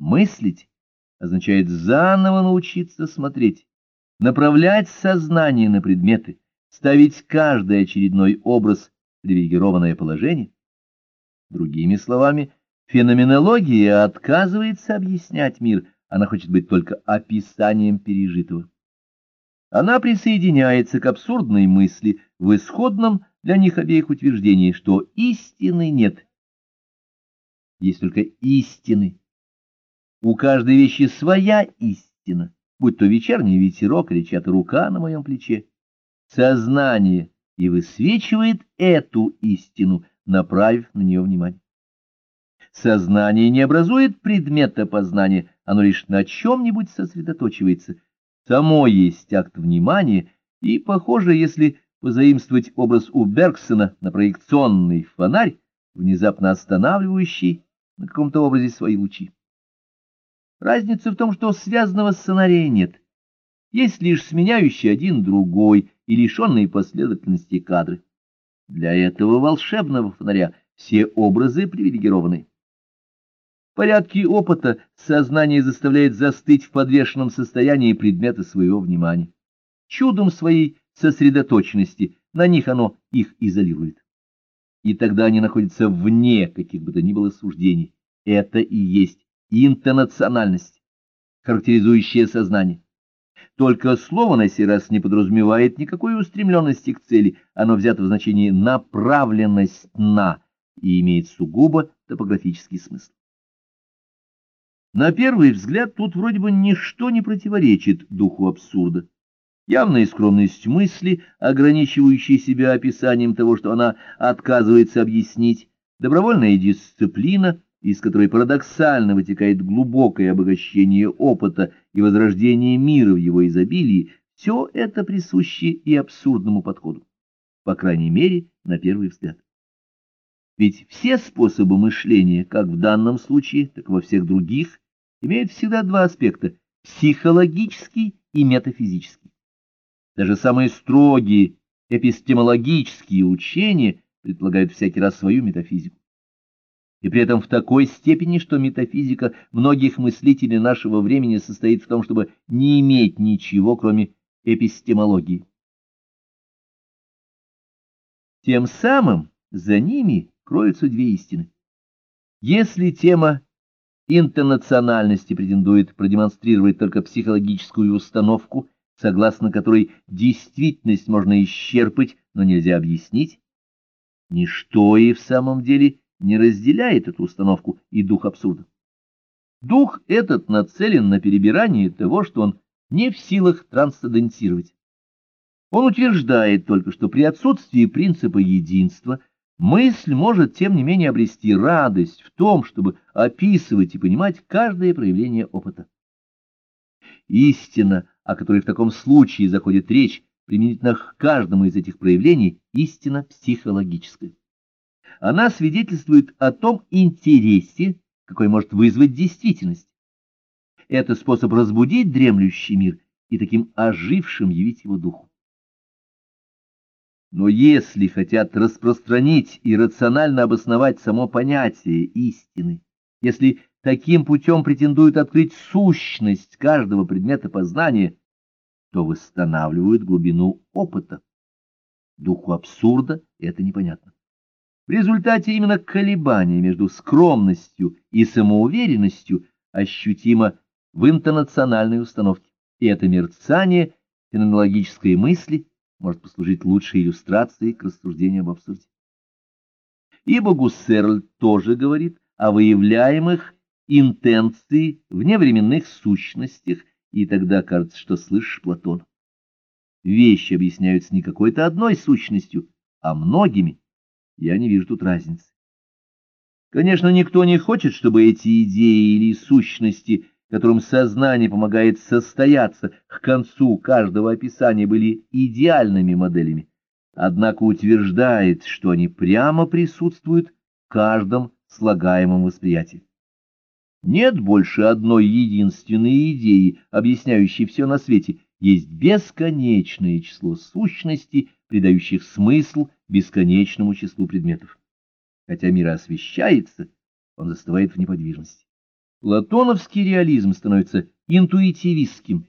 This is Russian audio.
Мыслить означает заново научиться смотреть, направлять сознание на предметы, ставить каждый очередной образ в привилегированное положение. Другими словами, феноменология отказывается объяснять мир, она хочет быть только описанием пережитого. Она присоединяется к абсурдной мысли в исходном для них обеих утверждении, что истины нет. Есть только истины. У каждой вещи своя истина, будь то вечерний ветерок или чья-то рука на моем плече. Сознание и высвечивает эту истину, направив на нее внимание. Сознание не образует предмета познания, оно лишь на чем-нибудь сосредоточивается. Само есть акт внимания, и, похоже, если позаимствовать образ у Бергсона на проекционный фонарь, внезапно останавливающий на каком-то образе свои лучи. Разница в том, что связанного сценария нет. Есть лишь сменяющий один другой и лишенные последовательности кадры. Для этого волшебного фонаря все образы привилегированы. В порядке опыта сознание заставляет застыть в подвешенном состоянии предметы своего внимания. Чудом своей сосредоточенности на них оно их изолирует. И тогда они находятся вне каких бы то ни было суждений. Это и есть интонациональность, характеризующая сознание. Только слово на сей раз не подразумевает никакой устремленности к цели, оно взято в значении «направленность на» и имеет сугубо топографический смысл. На первый взгляд тут вроде бы ничто не противоречит духу абсурда. Явная скромность мысли, ограничивающая себя описанием того, что она отказывается объяснить, добровольная дисциплина — из которой парадоксально вытекает глубокое обогащение опыта и возрождение мира в его изобилии, все это присуще и абсурдному подходу, по крайней мере, на первый взгляд. Ведь все способы мышления, как в данном случае, так и во всех других, имеют всегда два аспекта – психологический и метафизический. Даже самые строгие эпистемологические учения предполагают всякий раз свою метафизику и при этом в такой степени, что метафизика многих мыслителей нашего времени состоит в том, чтобы не иметь ничего, кроме эпистемологии. Тем самым за ними кроются две истины. Если тема интернациональности претендует продемонстрировать только психологическую установку, согласно которой действительность можно исчерпать, но нельзя объяснить, ничто и в самом деле не разделяет эту установку и дух абсурда. Дух этот нацелен на перебирание того, что он не в силах трансцендентировать. Он утверждает только, что при отсутствии принципа единства мысль может, тем не менее, обрести радость в том, чтобы описывать и понимать каждое проявление опыта. Истина, о которой в таком случае заходит речь, применительно к каждому из этих проявлений, истина психологическая она свидетельствует о том интересе, какой может вызвать действительность. Это способ разбудить дремлющий мир и таким ожившим явить его духу. Но если хотят распространить и рационально обосновать само понятие истины, если таким путем претендуют открыть сущность каждого предмета познания, то восстанавливают глубину опыта. Духу абсурда это непонятно. В результате именно колебания между скромностью и самоуверенностью ощутимо в интернациональной установке, и это мерцание феноменологической мысли может послужить лучшей иллюстрацией к рассуждению об абсурде. Ибо Гуссерль тоже говорит о выявляемых интенции вневременных сущностях, и тогда кажется, что слышишь Платона. Вещи объясняются не какой-то одной сущностью, а многими, я не вижу тут разницы. Конечно, никто не хочет, чтобы эти идеи или сущности, которым сознание помогает состояться, к концу каждого описания были идеальными моделями, однако утверждает, что они прямо присутствуют в каждом слагаемом восприятии. Нет больше одной единственной идеи, объясняющей все на свете, есть бесконечное число сущностей, придающих смысл бесконечному числу предметов. Хотя мир освещается, он застывает в неподвижности. Платоновский реализм становится интуитивистским,